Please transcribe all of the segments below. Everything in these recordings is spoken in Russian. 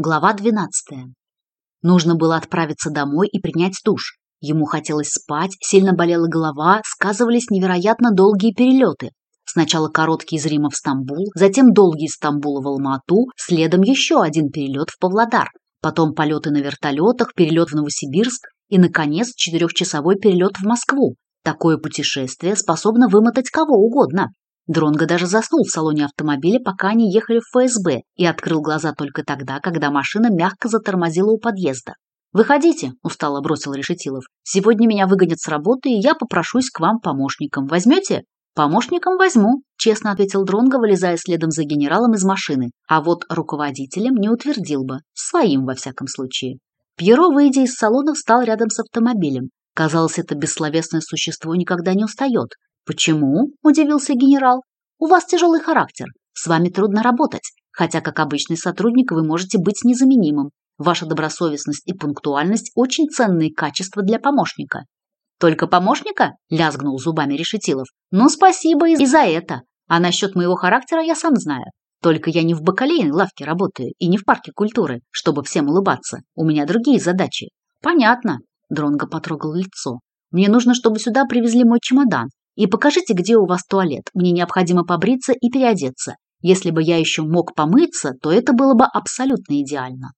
Глава 12. Нужно было отправиться домой и принять душ. Ему хотелось спать, сильно болела голова, сказывались невероятно долгие перелеты. Сначала короткий из Рима в Стамбул, затем долгий из Стамбула в Алмату, следом еще один перелет в Павлодар, потом полеты на вертолетах, перелет в Новосибирск и, наконец, четырехчасовой перелет в Москву. Такое путешествие способно вымотать кого угодно. Дронго даже заснул в салоне автомобиля, пока они ехали в ФСБ, и открыл глаза только тогда, когда машина мягко затормозила у подъезда. «Выходите», — устало бросил Решетилов. «Сегодня меня выгонят с работы, и я попрошусь к вам помощником. Возьмете?» «Помощником возьму», — честно ответил Дронго, вылезая следом за генералом из машины. А вот руководителем не утвердил бы. Своим, во всяком случае. Пьеро, выйдя из салона, встал рядом с автомобилем. Казалось, это бессловесное существо никогда не устает. Почему? – удивился генерал. У вас тяжелый характер. С вами трудно работать. Хотя, как обычный сотрудник, вы можете быть незаменимым. Ваша добросовестность и пунктуальность – очень ценные качества для помощника. «Только помощника?» – лязгнул зубами Решетилов. «Ну, спасибо и за это. А насчет моего характера я сам знаю. Только я не в бакалейной лавке работаю и не в парке культуры, чтобы всем улыбаться. У меня другие задачи». «Понятно», – Дронго потрогал лицо. «Мне нужно, чтобы сюда привезли мой чемодан. И покажите, где у вас туалет. Мне необходимо побриться и переодеться. Если бы я еще мог помыться, то это было бы абсолютно идеально.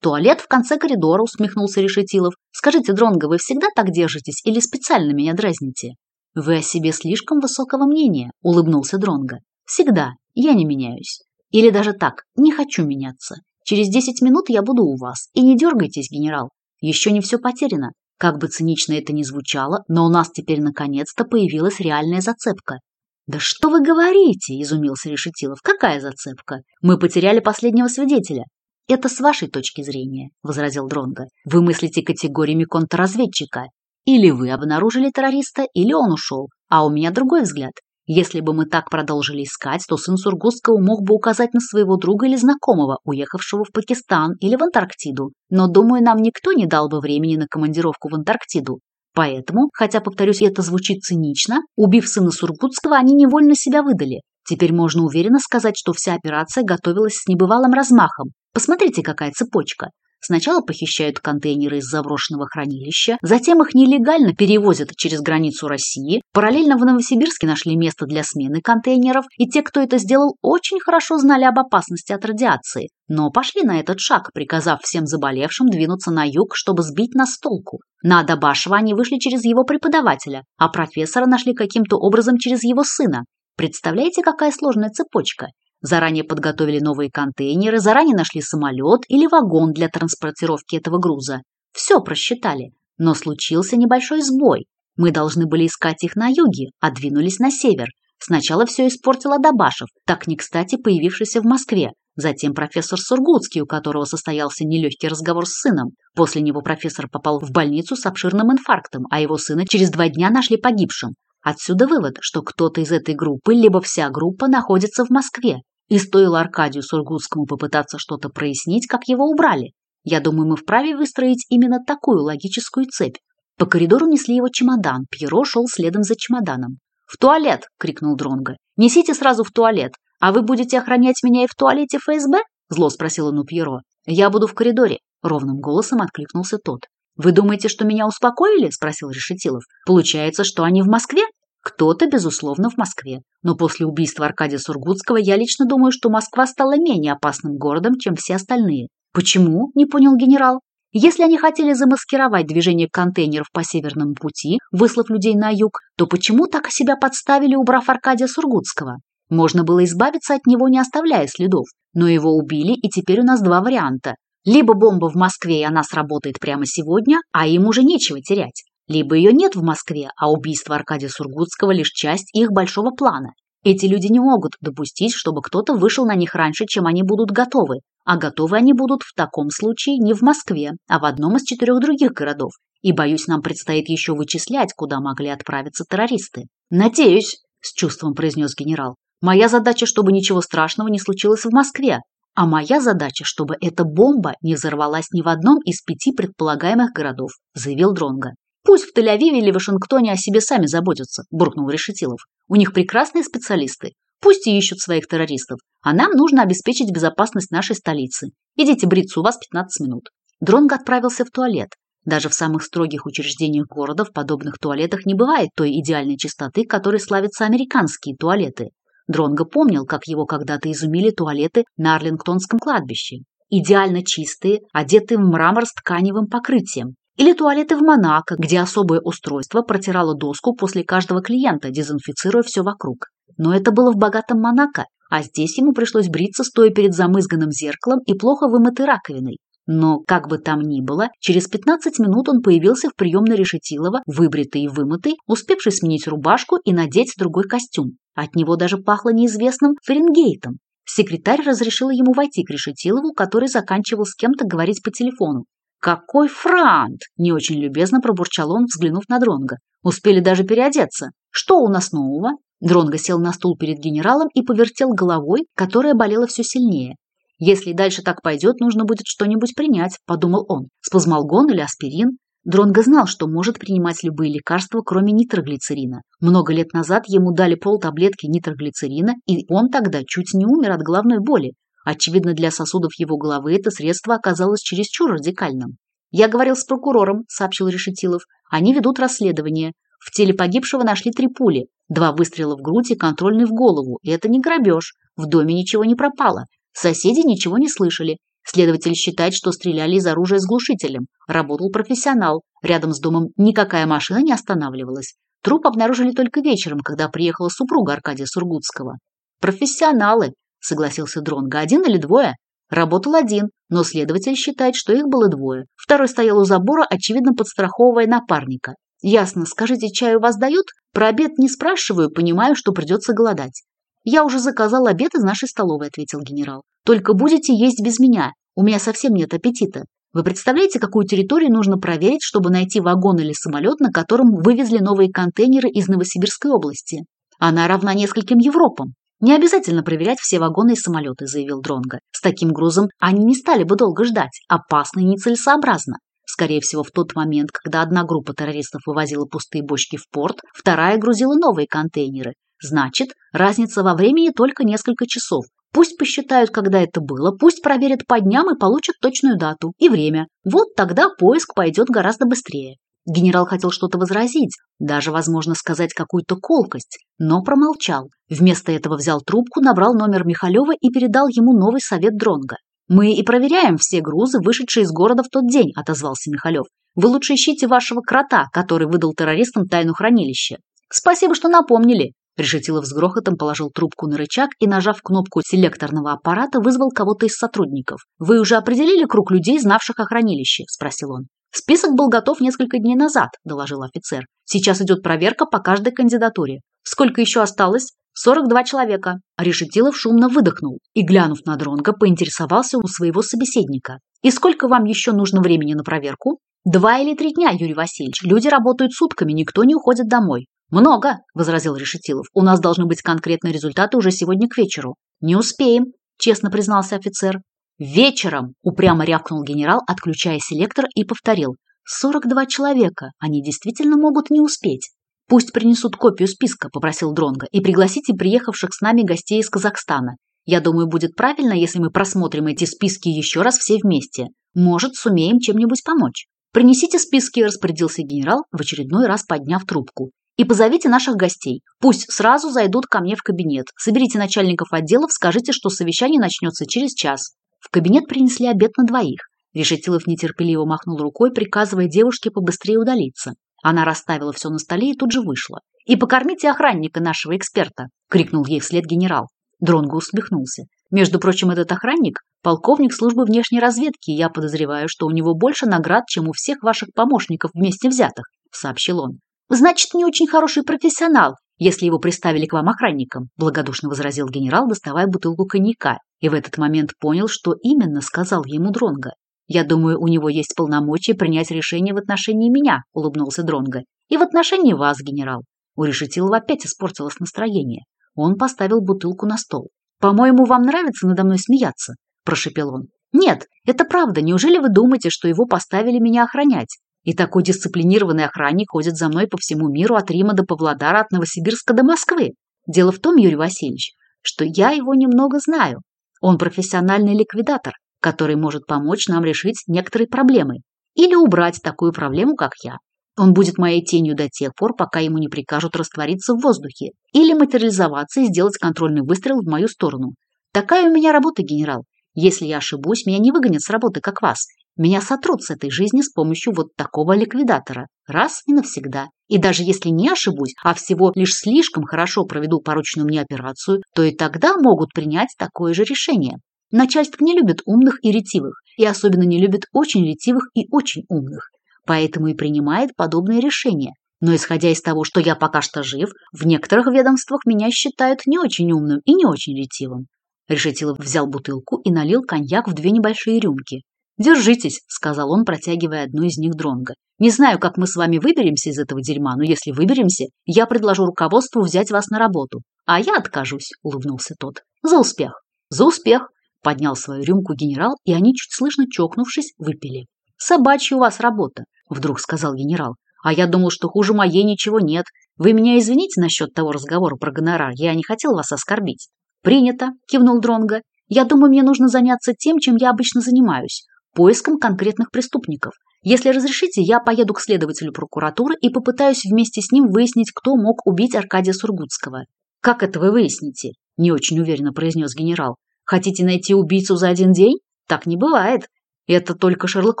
Туалет в конце коридора, усмехнулся Решетилов. Скажите, Дронго, вы всегда так держитесь или специально меня дразните? Вы о себе слишком высокого мнения, улыбнулся Дронго. Всегда. Я не меняюсь. Или даже так, не хочу меняться. Через 10 минут я буду у вас. И не дергайтесь, генерал. Еще не все потеряно. Как бы цинично это ни звучало, но у нас теперь наконец-то появилась реальная зацепка. «Да что вы говорите?» – изумился Решетилов. «Какая зацепка? Мы потеряли последнего свидетеля». «Это с вашей точки зрения», – возразил Дронго. «Вы мыслите категориями контрразведчика. Или вы обнаружили террориста, или он ушел. А у меня другой взгляд. Если бы мы так продолжили искать, то сын Сургутского мог бы указать на своего друга или знакомого, уехавшего в Пакистан или в Антарктиду. Но, думаю, нам никто не дал бы времени на командировку в Антарктиду. Поэтому, хотя, повторюсь, это звучит цинично, убив сына Сургутского, они невольно себя выдали. Теперь можно уверенно сказать, что вся операция готовилась с небывалым размахом. Посмотрите, какая цепочка. Сначала похищают контейнеры из заброшенного хранилища, затем их нелегально перевозят через границу России. Параллельно в Новосибирске нашли место для смены контейнеров, и те, кто это сделал, очень хорошо знали об опасности от радиации. Но пошли на этот шаг, приказав всем заболевшим двинуться на юг, чтобы сбить нас толку. На Адабашева они вышли через его преподавателя, а профессора нашли каким-то образом через его сына. Представляете, какая сложная цепочка? Заранее подготовили новые контейнеры, заранее нашли самолет или вагон для транспортировки этого груза. Все просчитали. Но случился небольшой сбой. Мы должны были искать их на юге, а двинулись на север. Сначала все испортил Адабашев, так не кстати появившийся в Москве. Затем профессор Сургутский, у которого состоялся нелегкий разговор с сыном. После него профессор попал в больницу с обширным инфарктом, а его сына через два дня нашли погибшим. Отсюда вывод, что кто-то из этой группы, либо вся группа находится в Москве. И стоило Аркадию Сургутскому попытаться что-то прояснить, как его убрали. Я думаю, мы вправе выстроить именно такую логическую цепь. По коридору несли его чемодан, Пьеро шел следом за чемоданом. «В туалет!» – крикнул Дронго. «Несите сразу в туалет! А вы будете охранять меня и в туалете ФСБ?» – зло спросил он у Пьеро. «Я буду в коридоре», – ровным голосом откликнулся тот. «Вы думаете, что меня успокоили?» – спросил Решетилов. «Получается, что они в Москве?» Кто-то, безусловно, в Москве. Но после убийства Аркадия Сургутского я лично думаю, что Москва стала менее опасным городом, чем все остальные. Почему? Не понял генерал. Если они хотели замаскировать движение контейнеров по Северному пути, выслав людей на юг, то почему так себя подставили, убрав Аркадия Сургутского? Можно было избавиться от него, не оставляя следов. Но его убили, и теперь у нас два варианта. Либо бомба в Москве, и она сработает прямо сегодня, а им уже нечего терять. Либо ее нет в Москве, а убийство Аркадия Сургутского – лишь часть их большого плана. Эти люди не могут допустить, чтобы кто-то вышел на них раньше, чем они будут готовы. А готовы они будут в таком случае не в Москве, а в одном из четырех других городов. И, боюсь, нам предстоит еще вычислять, куда могли отправиться террористы. «Надеюсь», – с чувством произнес генерал, Моя задача, чтобы ничего страшного не случилось в Москве, а моя задача, чтобы эта бомба не взорвалась ни в одном из пяти предполагаемых городов, заявил Дронга. Пусть в Тель-Авиве или Вашингтоне о себе сами заботятся, буркнул Решетилов. У них прекрасные специалисты. Пусть и ищут своих террористов. А нам нужно обеспечить безопасность нашей столицы. Идите бриться, у вас 15 минут. Дронго отправился в туалет. Даже в самых строгих учреждениях города в подобных туалетах не бывает той идеальной чистоты, которой славятся американские туалеты. Дронго помнил, как его когда-то изумили туалеты на Арлингтонском кладбище. Идеально чистые, одетые в мрамор с тканевым покрытием. Или туалеты в Монако, где особое устройство протирало доску после каждого клиента, дезинфицируя все вокруг. Но это было в богатом Монако, а здесь ему пришлось бриться, стоя перед замызганным зеркалом и плохо вымытой раковиной. Но, как бы там ни было, через 15 минут он появился в приемной Решетилова, выбритый и вымытый, успевший сменить рубашку и надеть другой костюм. От него даже пахло неизвестным Фаренгейтом. Секретарь разрешила ему войти к Решетилову, который заканчивал с кем-то говорить по телефону. «Какой франт!» – не очень любезно пробурчал он, взглянув на Дронга. «Успели даже переодеться. Что у нас нового?» Дронго сел на стул перед генералом и повертел головой, которая болела все сильнее. Если дальше так пойдет, нужно будет что-нибудь принять, подумал он. Спазмолгон или аспирин? Дронго знал, что может принимать любые лекарства, кроме нитроглицерина. Много лет назад ему дали полтаблетки нитроглицерина, и он тогда чуть не умер от головной боли. Очевидно, для сосудов его головы это средство оказалось чересчур радикальным. «Я говорил с прокурором», — сообщил Решетилов. «Они ведут расследование. В теле погибшего нашли три пули. Два выстрела в грудь и контрольный в голову. И это не грабеж. В доме ничего не пропало. Соседи ничего не слышали. Следователь считает, что стреляли из оружия с глушителем. Работал профессионал. Рядом с домом никакая машина не останавливалась. Труп обнаружили только вечером, когда приехала супруга Аркадия Сургутского. «Профессионалы», — согласился Дронга, — «один или двое?» Работал один, но следователь считает, что их было двое. Второй стоял у забора, очевидно, подстраховывая напарника. «Ясно, скажите, чаю вас дают? Про обед не спрашиваю, понимаю, что придется голодать. Я уже заказал обед из нашей столовой, ответил генерал. Только будете есть без меня. У меня совсем нет аппетита. Вы представляете, какую территорию нужно проверить, чтобы найти вагон или самолет, на котором вывезли новые контейнеры из Новосибирской области? Она равна нескольким Европам. Не обязательно проверять все вагоны и самолеты, заявил Дронга. С таким грузом они не стали бы долго ждать. Опасно и нецелесообразно. Скорее всего, в тот момент, когда одна группа террористов вывозила пустые бочки в порт, вторая грузила новые контейнеры. Значит, разница во времени только несколько часов. Пусть посчитают, когда это было, пусть проверят по дням и получат точную дату и время. Вот тогда поиск пойдет гораздо быстрее. Генерал хотел что-то возразить, даже, возможно, сказать какую-то колкость, но промолчал. Вместо этого взял трубку, набрал номер Михалева и передал ему новый совет Дронга. «Мы и проверяем все грузы, вышедшие из города в тот день», – отозвался Михалев. «Вы лучше ищите вашего крота, который выдал террористам тайну хранилища». «Спасибо, что напомнили», Решетилов с грохотом положил трубку на рычаг и, нажав кнопку селекторного аппарата, вызвал кого-то из сотрудников. «Вы уже определили круг людей, знавших о хранилище?» – спросил он. «Список был готов несколько дней назад», – доложил офицер. «Сейчас идет проверка по каждой кандидатуре. Сколько еще осталось?» «Сорок два человека». Решетилов шумно выдохнул и, глянув на Дронга, поинтересовался у своего собеседника. «И сколько вам еще нужно времени на проверку?» «Два или три дня, Юрий Васильевич. Люди работают сутками, никто не уходит домой много возразил решетилов. У нас должны быть конкретные результаты уже сегодня к вечеру. Не успеем честно признался офицер. Вечером упрямо рявкнул генерал отключая селектор и повторил. 42 человека они действительно могут не успеть. Пусть принесут копию списка попросил дронга и пригласите приехавших с нами гостей из казахстана. Я думаю будет правильно если мы просмотрим эти списки еще раз все вместе. Может сумеем чем нибудь помочь. Принесите списки распорядился генерал в очередной раз подняв трубку. И позовите наших гостей. Пусть сразу зайдут ко мне в кабинет. Соберите начальников отделов, скажите, что совещание начнется через час. В кабинет принесли обед на двоих. Решетилов нетерпеливо махнул рукой, приказывая девушке побыстрее удалиться. Она расставила все на столе и тут же вышла. «И покормите охранника нашего эксперта!» – крикнул ей вслед генерал. Дронго усмехнулся. «Между прочим, этот охранник – полковник службы внешней разведки, и я подозреваю, что у него больше наград, чем у всех ваших помощников вместе взятых», – сообщил он значит не очень хороший профессионал, если его приставили к вам охранникам, благодушно возразил генерал, доставая бутылку коньяка, и в этот момент понял, что именно сказал ему Дронга. «Я думаю, у него есть полномочия принять решение в отношении меня», улыбнулся Дронга, «и в отношении вас, генерал». У Решетилова опять испортилось настроение. Он поставил бутылку на стол. «По-моему, вам нравится надо мной смеяться», – прошепел он. «Нет, это правда. Неужели вы думаете, что его поставили меня охранять? И такой дисциплинированный охранник ходит за мной по всему миру от Рима до Павлодара, от Новосибирска до Москвы. Дело в том, Юрий Васильевич, что я его немного знаю. Он профессиональный ликвидатор, который может помочь нам решить некоторые проблемы или убрать такую проблему, как я. Он будет моей тенью до тех пор, пока ему не прикажут раствориться в воздухе или материализоваться и сделать контрольный выстрел в мою сторону. Такая у меня работа, генерал. Если я ошибусь, меня не выгонят с работы, как вас. Меня сотрут с этой жизни с помощью вот такого ликвидатора. Раз и навсегда. И даже если не ошибусь, а всего лишь слишком хорошо проведу порученную мне операцию, то и тогда могут принять такое же решение. Начальство не любит умных и ретивых, и особенно не любит очень ретивых и очень умных, поэтому и принимает подобные решения. Но исходя из того, что я пока что жив, в некоторых ведомствах меня считают не очень умным и не очень ретивым. Решетилов взял бутылку и налил коньяк в две небольшие рюмки. «Держитесь», — сказал он, протягивая одну из них дронга. «Не знаю, как мы с вами выберемся из этого дерьма, но если выберемся, я предложу руководству взять вас на работу. А я откажусь», — улыбнулся тот. «За успех!» «За успех!» — поднял свою рюмку генерал, и они, чуть слышно чокнувшись, выпили. «Собачья у вас работа», — вдруг сказал генерал. «А я думал, что хуже моей ничего нет. Вы меня извините насчет того разговора про гонорар, я не хотел вас оскорбить». «Принято», — кивнул Дронго. «Я думаю, мне нужно заняться тем, чем я обычно занимаюсь — поиском конкретных преступников. Если разрешите, я поеду к следователю прокуратуры и попытаюсь вместе с ним выяснить, кто мог убить Аркадия Сургутского». «Как это вы выясните?» — не очень уверенно произнес генерал. «Хотите найти убийцу за один день? Так не бывает. Это только Шерлок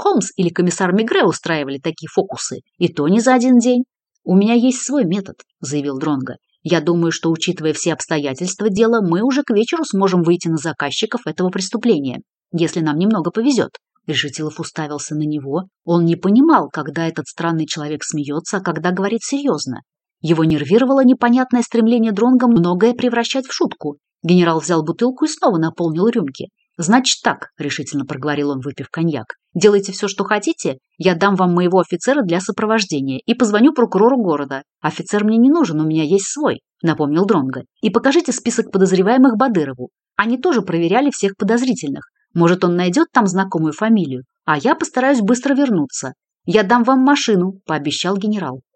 Холмс или комиссар Мигре устраивали такие фокусы, и то не за один день. У меня есть свой метод», — заявил Дронго. Я думаю, что, учитывая все обстоятельства дела, мы уже к вечеру сможем выйти на заказчиков этого преступления, если нам немного повезет». Решетилов уставился на него. Он не понимал, когда этот странный человек смеется, а когда говорит серьезно. Его нервировало непонятное стремление Дронга многое превращать в шутку. Генерал взял бутылку и снова наполнил рюмки. «Значит так», — решительно проговорил он, выпив коньяк. Делайте все, что хотите, я дам вам моего офицера для сопровождения и позвоню прокурору города. Офицер мне не нужен, у меня есть свой», — напомнил Дронга. «И покажите список подозреваемых Бадырову. Они тоже проверяли всех подозрительных. Может, он найдет там знакомую фамилию, а я постараюсь быстро вернуться. Я дам вам машину», — пообещал генерал.